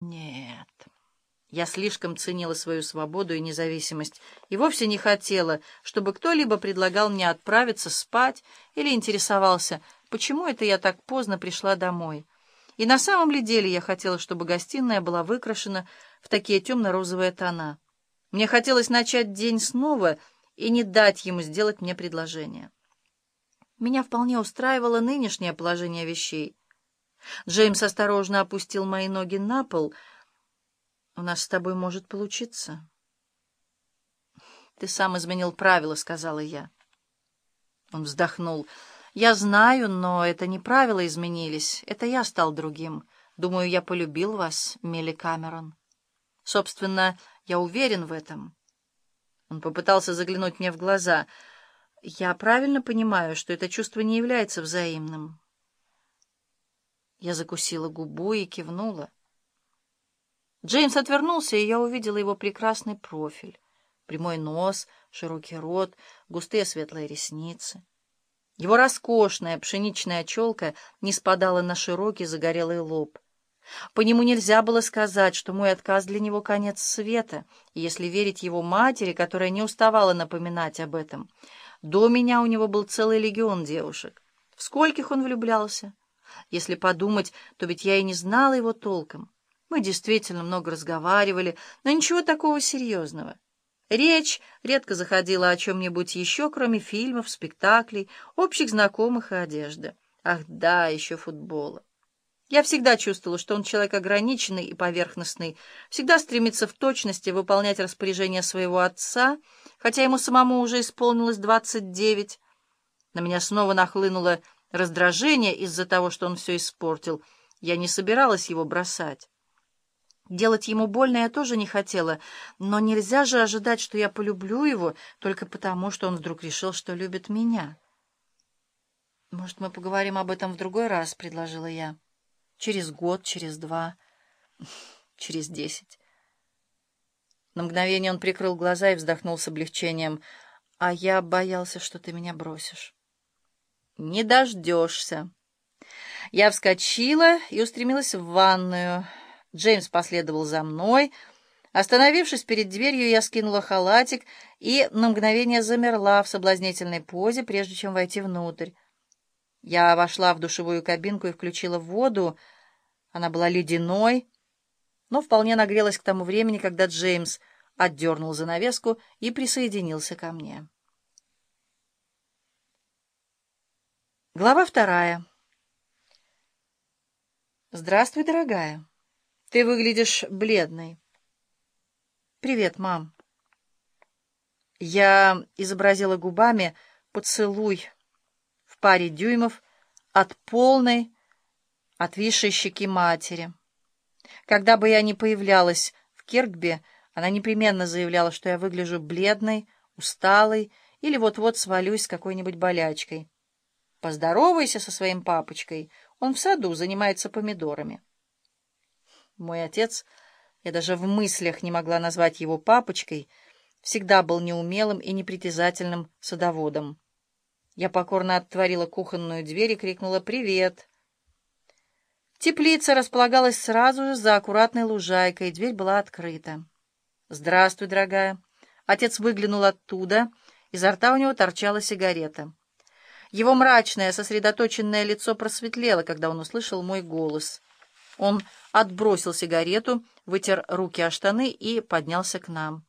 Нет, я слишком ценила свою свободу и независимость и вовсе не хотела, чтобы кто-либо предлагал мне отправиться спать или интересовался, почему это я так поздно пришла домой. И на самом ли деле я хотела, чтобы гостиная была выкрашена в такие темно-розовые тона. Мне хотелось начать день снова и не дать ему сделать мне предложение. Меня вполне устраивало нынешнее положение вещей. Джеймс осторожно опустил мои ноги на пол. «У нас с тобой может получиться». «Ты сам изменил правила», — сказала я. Он вздохнул. «Я знаю, но это не правила изменились. Это я стал другим. Думаю, я полюбил вас, Милли Камерон. Собственно, я уверен в этом». Он попытался заглянуть мне в глаза. «Я правильно понимаю, что это чувство не является взаимным?» Я закусила губу и кивнула. Джеймс отвернулся, и я увидела его прекрасный профиль. Прямой нос, широкий рот, густые светлые ресницы. Его роскошная пшеничная челка не спадала на широкий загорелый лоб. По нему нельзя было сказать, что мой отказ для него конец света, если верить его матери, которая не уставала напоминать об этом. До меня у него был целый легион девушек. В скольких он влюблялся? Если подумать, то ведь я и не знала его толком. Мы действительно много разговаривали, но ничего такого серьезного. Речь редко заходила о чем-нибудь еще, кроме фильмов, спектаклей, общих знакомых и одежды. Ах да, еще футбола. Я всегда чувствовала, что он человек ограниченный и поверхностный, всегда стремится в точности выполнять распоряжения своего отца, хотя ему самому уже исполнилось двадцать девять. На меня снова нахлынуло раздражение из-за того, что он все испортил. Я не собиралась его бросать. Делать ему больно я тоже не хотела, но нельзя же ожидать, что я полюблю его только потому, что он вдруг решил, что любит меня. «Может, мы поговорим об этом в другой раз?» — предложила я. «Через год, через два, через десять». На мгновение он прикрыл глаза и вздохнул с облегчением. «А я боялся, что ты меня бросишь». «Не дождешься». Я вскочила и устремилась в ванную. Джеймс последовал за мной. Остановившись перед дверью, я скинула халатик и на мгновение замерла в соблазнительной позе, прежде чем войти внутрь. Я вошла в душевую кабинку и включила воду. Она была ледяной, но вполне нагрелась к тому времени, когда Джеймс отдернул занавеску и присоединился ко мне. Глава вторая. «Здравствуй, дорогая. Ты выглядишь бледной». «Привет, мам». Я изобразила губами поцелуй в паре дюймов от полной, отвисшей щеки матери. Когда бы я ни появлялась в Киркби, она непременно заявляла, что я выгляжу бледной, усталой или вот-вот свалюсь с какой-нибудь болячкой. Поздоровайся со своим папочкой, он в саду занимается помидорами. Мой отец, я даже в мыслях не могла назвать его папочкой, всегда был неумелым и непритязательным садоводом. Я покорно отворила кухонную дверь и крикнула «Привет!». Теплица располагалась сразу же за аккуратной лужайкой, дверь была открыта. «Здравствуй, дорогая!» Отец выглянул оттуда, изо рта у него торчала сигарета. Его мрачное, сосредоточенное лицо просветлело, когда он услышал мой голос. Он отбросил сигарету, вытер руки о штаны и поднялся к нам.